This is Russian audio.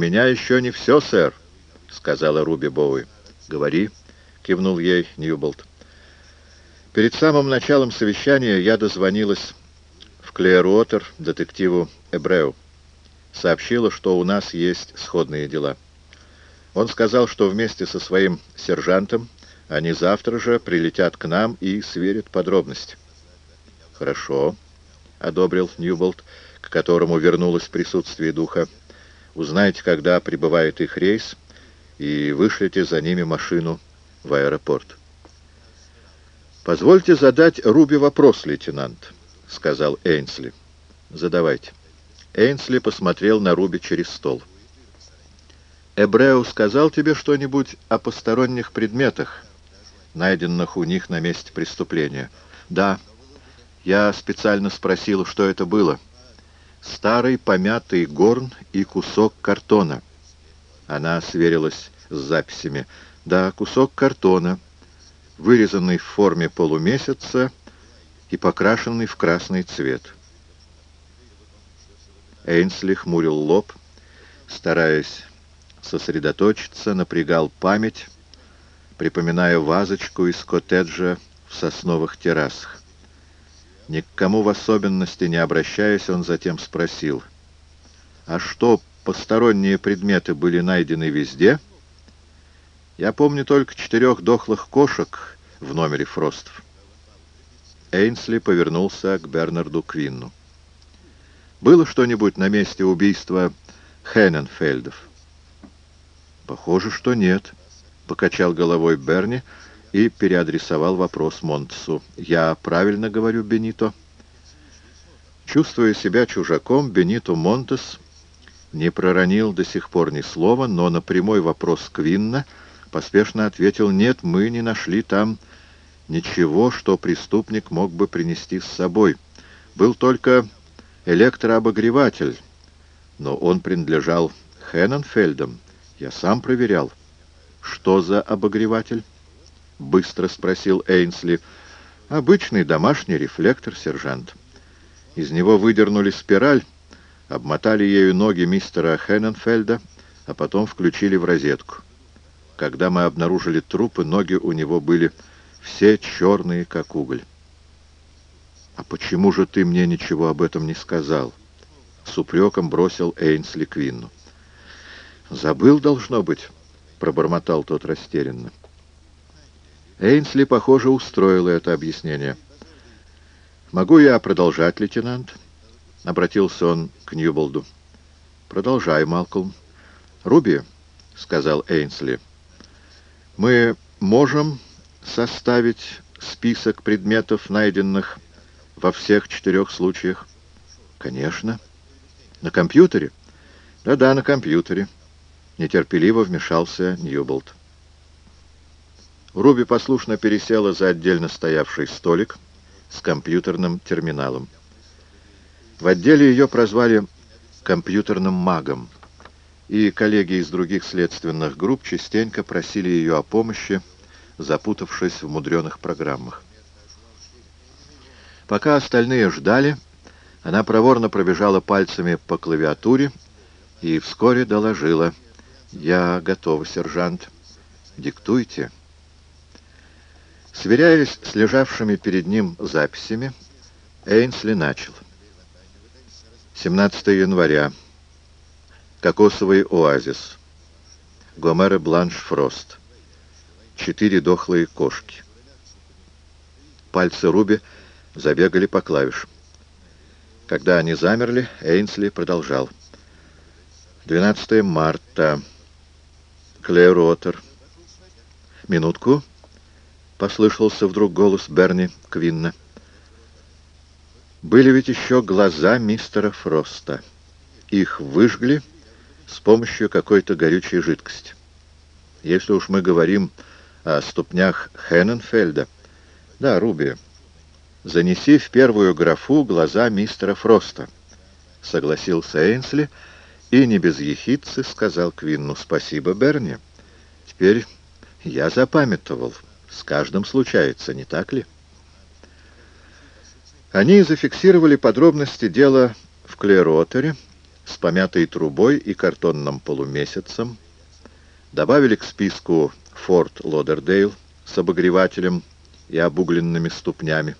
меня еще не все, сэр», — сказала Руби Боуи. «Говори», — кивнул ей Ньюболт. Перед самым началом совещания я дозвонилась в Клееруотер детективу Эбреу. Сообщила, что у нас есть сходные дела. Он сказал, что вместе со своим сержантом они завтра же прилетят к нам и сверят подробности. «Хорошо», — одобрил Ньюболт, к которому вернулось присутствие духа. «Узнайте, когда прибывает их рейс, и вышлите за ними машину в аэропорт». «Позвольте задать Руби вопрос, лейтенант», — сказал Эйнсли. «Задавайте». Эйнсли посмотрел на Руби через стол. «Эбреу сказал тебе что-нибудь о посторонних предметах, найденных у них на месте преступления?» «Да. Я специально спросил, что это было. Старый помятый горн и кусок картона». Она сверилась с записями. «Да, кусок картона, вырезанный в форме полумесяца и покрашенный в красный цвет». Эйнсли хмурил лоб, стараясь сосредоточиться, напрягал память, припоминая вазочку из коттеджа в сосновых террасах. Ни к кому в особенности не обращаясь, он затем спросил, «А что, посторонние предметы были найдены везде?» «Я помню только четырех дохлых кошек в номере Фростов». Эйнсли повернулся к Бернарду Квинну. Было что-нибудь на месте убийства Хенненфельдов? Похоже, что нет, покачал головой Берни и переадресовал вопрос Монтсу. Я правильно говорю, Бенито? Чувствуя себя чужаком, Бенито Монтес не проронил до сих пор ни слова, но на прямой вопрос Квинна поспешно ответил «Нет, мы не нашли там ничего, что преступник мог бы принести с собой. Был только электрообогреватель, но он принадлежал Хенненфельдам. Я сам проверял. Что за обогреватель? Быстро спросил Эйнсли. Обычный домашний рефлектор, сержант. Из него выдернули спираль, обмотали ею ноги мистера Хенненфельда, а потом включили в розетку. Когда мы обнаружили трупы, ноги у него были все черные, как уголь. «А почему же ты мне ничего об этом не сказал?» С упреком бросил Эйнсли Квинну. «Забыл, должно быть», — пробормотал тот растерянно. Эйнсли, похоже, устроил это объяснение. «Могу я продолжать, лейтенант?» — обратился он к Ньюболду. «Продолжай, Малкольм». «Руби», — сказал Эйнсли, — «мы можем составить список предметов, найденных во всех четырех случаях? Конечно. На компьютере? Да-да, на компьютере. Нетерпеливо вмешался Ньюболт. Руби послушно пересела за отдельно стоявший столик с компьютерным терминалом. В отделе ее прозвали компьютерным магом, и коллеги из других следственных групп частенько просили ее о помощи, запутавшись в мудреных программах. Пока остальные ждали, она проворно пробежала пальцами по клавиатуре и вскоре доложила. «Я готова, сержант. Диктуйте». Сверяясь с лежавшими перед ним записями, Эйнсли начал. 17 января. Кокосовый оазис. Гомера Бланш Фрост. Четыре дохлые кошки. Пальцы Руби забегали по клавишам. Когда они замерли, Эйнсли продолжал. 12 марта. Клейротер. Минутку. Послышался вдруг голос Берни Квинна. Были ведь еще глаза мистера Фроста. Их выжгли с помощью какой-то горючей жидкости. Если уж мы говорим о ступнях Хенненфельда... Да, Руби, «Занеси в первую графу глаза мистера Фроста», — согласился Эйнсли, и не без ехидцы сказал Квинну «Спасибо, Берни. Теперь я запамятовал. С каждым случается, не так ли?» Они зафиксировали подробности дела в Клеротере, с помятой трубой и картонным полумесяцем, добавили к списку Форт Лодердейл с обогревателем и обугленными ступнями,